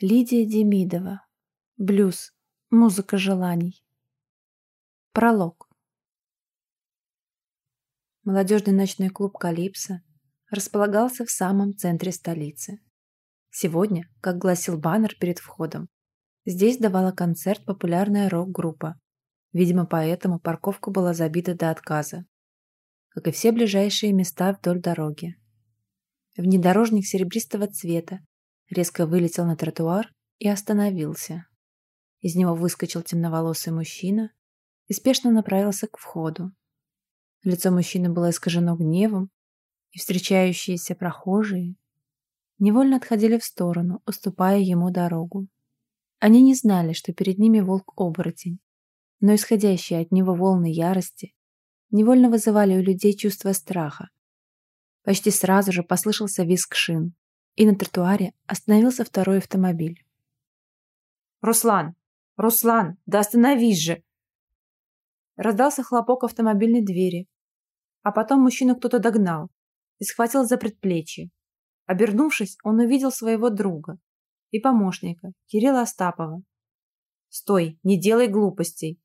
Лидия Демидова. Блюз. Музыка желаний. Пролог. Молодежный ночной клуб «Калипсо» располагался в самом центре столицы. Сегодня, как гласил баннер перед входом, здесь давала концерт популярная рок-группа. Видимо, поэтому парковка была забита до отказа, как и все ближайшие места вдоль дороги. Внедорожник серебристого цвета резко вылетел на тротуар и остановился. Из него выскочил темноволосый мужчина и спешно направился к входу. Лицо мужчины было искажено гневом, и встречающиеся прохожие невольно отходили в сторону, уступая ему дорогу. Они не знали, что перед ними волк-оборотень, но исходящие от него волны ярости невольно вызывали у людей чувство страха. Почти сразу же послышался визг шин, и на тротуаре остановился второй автомобиль. «Руслан! Руслан! Да остановись же!» Раздался хлопок автомобильной двери, а потом мужчину кто-то догнал и схватил за предплечье. Обернувшись, он увидел своего друга и помощника, Кирилла Остапова. «Стой, не делай глупостей!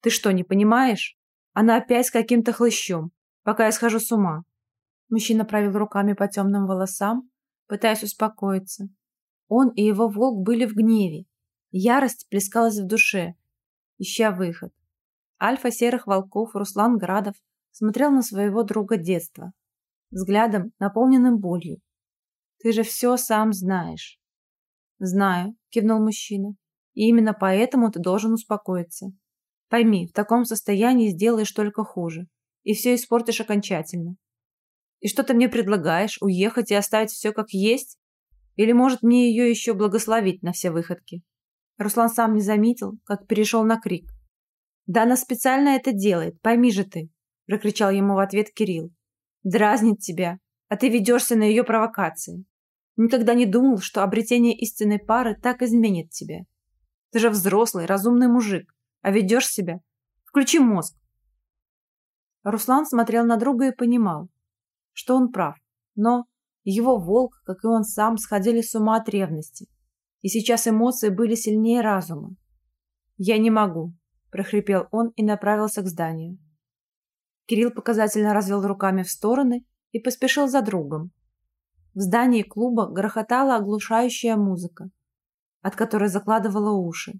Ты что, не понимаешь? Она опять с каким-то хлыщом, пока я схожу с ума!» Мужчина провел руками по темным волосам, пытаясь успокоиться. Он и его волк были в гневе. Ярость плескалась в душе, ища выход. Альфа серых волков Руслан Градов смотрел на своего друга детства, взглядом, наполненным болью. «Ты же все сам знаешь». «Знаю», — кивнул мужчина. «И именно поэтому ты должен успокоиться. Пойми, в таком состоянии сделаешь только хуже, и все испортишь окончательно. И что ты мне предлагаешь? Уехать и оставить все как есть? Или, может, мне ее еще благословить на все выходки?» Руслан сам не заметил, как перешел на крик. «Да она специально это делает, пойми же ты!» прокричал ему в ответ Кирилл. «Дразнит тебя, а ты ведешься на ее провокации. Никогда не думал, что обретение истинной пары так изменит тебя. Ты же взрослый, разумный мужик, а ведешь себя. Включи мозг!» Руслан смотрел на друга и понимал, что он прав, но его волк, как и он сам, сходили с ума от ревности, и сейчас эмоции были сильнее разума. «Я не могу», – прохрипел он и направился к зданию. Кирилл показательно развел руками в стороны и поспешил за другом. В здании клуба грохотала оглушающая музыка, от которой закладывала уши.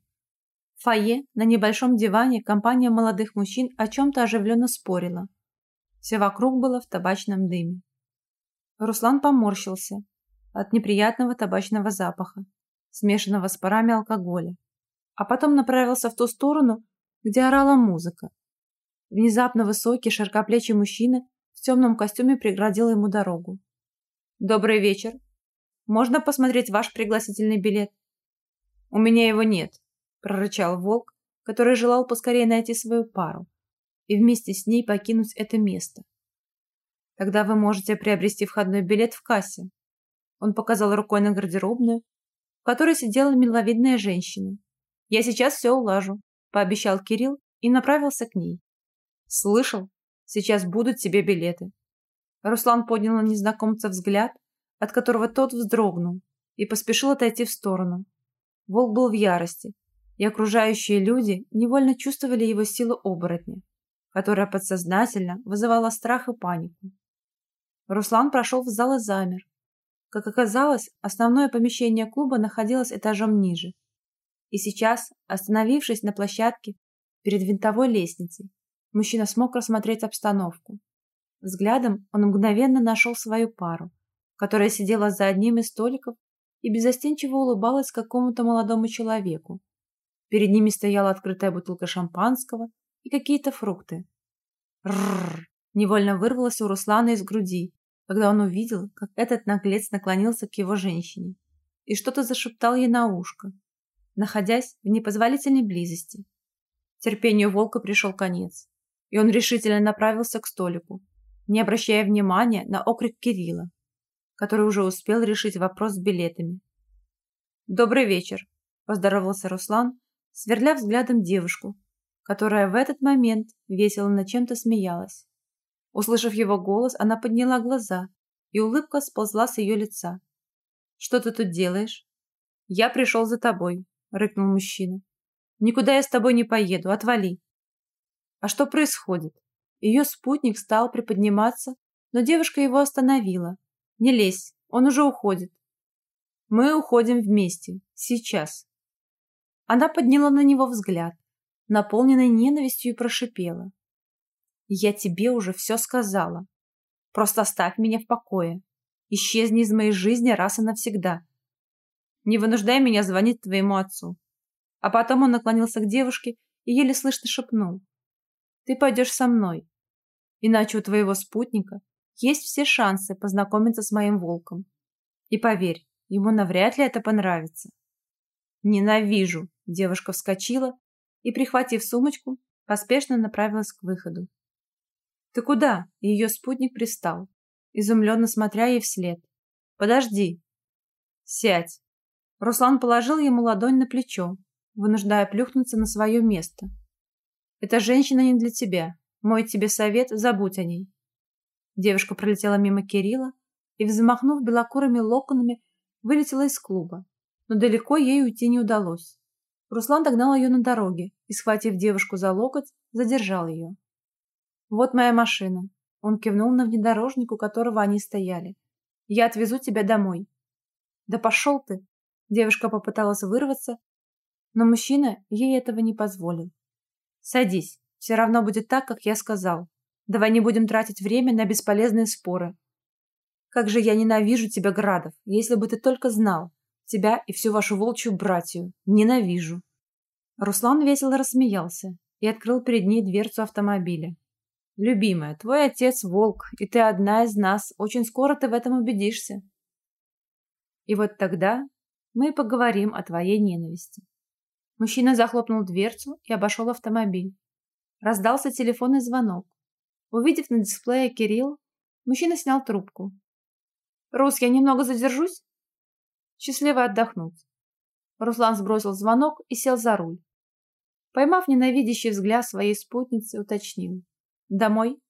В фойе на небольшом диване компания молодых мужчин о чем-то оживленно спорила. Все вокруг было в табачном дыме. Руслан поморщился от неприятного табачного запаха, смешанного с парами алкоголя, а потом направился в ту сторону, где орала музыка. Внезапно высокий, широкоплечий мужчина в темном костюме преградил ему дорогу. «Добрый вечер. Можно посмотреть ваш пригласительный билет?» «У меня его нет», – прорычал волк, который желал поскорее найти свою пару и вместе с ней покинуть это место. Тогда вы можете приобрести входной билет в кассе. Он показал рукой на гардеробную, в которой сидела миловидная женщина. Я сейчас все улажу, пообещал Кирилл и направился к ней. Слышал? Сейчас будут тебе билеты. Руслан поднял на незнакомца взгляд, от которого тот вздрогнул и поспешил отойти в сторону. Волк был в ярости, и окружающие люди невольно чувствовали его силу оборотня которая подсознательно вызывала страх и панику. Руслан прошел в зал и замер. Как оказалось, основное помещение клуба находилось этажом ниже. И сейчас, остановившись на площадке перед винтовой лестницей, мужчина смог рассмотреть обстановку. Взглядом он мгновенно нашел свою пару, которая сидела за одним из столиков и безостенчиво улыбалась какому-то молодому человеку. Перед ними стояла открытая бутылка шампанского и какие-то фрукты. Рррр! Невольно вырвалось у Руслана из груди, когда он увидел, как этот наглец наклонился к его женщине и что-то зашептал ей на ушко, находясь в непозволительной близости. Терпению волка пришел конец, и он решительно направился к столику, не обращая внимания на окрик Кирилла, который уже успел решить вопрос с билетами. «Добрый вечер», – поздоровался Руслан, сверля взглядом девушку, которая в этот момент весело над чем-то смеялась. Услышав его голос, она подняла глаза, и улыбка сползла с ее лица. «Что ты тут делаешь?» «Я пришел за тобой», — рыкнул мужчина. «Никуда я с тобой не поеду, отвали». А что происходит? Ее спутник стал приподниматься, но девушка его остановила. «Не лезь, он уже уходит». «Мы уходим вместе. Сейчас». Она подняла на него взгляд, наполненный ненавистью, и прошипела. «Я тебе уже все сказала. Просто оставь меня в покое. Исчезни из моей жизни раз и навсегда. Не вынуждай меня звонить твоему отцу». А потом он наклонился к девушке и еле слышно шепнул. «Ты пойдешь со мной. Иначе у твоего спутника есть все шансы познакомиться с моим волком. И поверь, ему навряд ли это понравится». «Ненавижу!» Девушка вскочила и, прихватив сумочку, поспешно направилась к выходу. «Ты куда?» Ее спутник пристал, изумленно смотря ей вслед. «Подожди!» «Сядь!» Руслан положил ему ладонь на плечо, вынуждая плюхнуться на свое место. «Эта женщина не для тебя. Мой тебе совет – забудь о ней». Девушка пролетела мимо Кирилла и, взмахнув белокурыми локонами, вылетела из клуба, но далеко ей уйти не удалось. Руслан догнал ее на дороге и, схватив девушку за локоть, задержал ее. «Вот моя машина». Он кивнул на внедорожник, у которого они стояли. «Я отвезу тебя домой». «Да пошел ты!» Девушка попыталась вырваться, но мужчина ей этого не позволил. «Садись. Все равно будет так, как я сказал. Давай не будем тратить время на бесполезные споры. Как же я ненавижу тебя, Градов, если бы ты только знал. Тебя и всю вашу волчью братью. Ненавижу. Руслан весело рассмеялся и открыл перед ней дверцу автомобиля. «Любимая, твой отец волк, и ты одна из нас. Очень скоро ты в этом убедишься. И вот тогда мы поговорим о твоей ненависти». Мужчина захлопнул дверцу и обошел автомобиль. Раздался телефонный звонок. Увидев на дисплее Кирилл, мужчина снял трубку. «Рус, я немного задержусь?» Счастливо отдохнуть. Руслан сбросил звонок и сел за руль. Поймав ненавидящий взгляд своей спутницы, уточнил. «Домой?»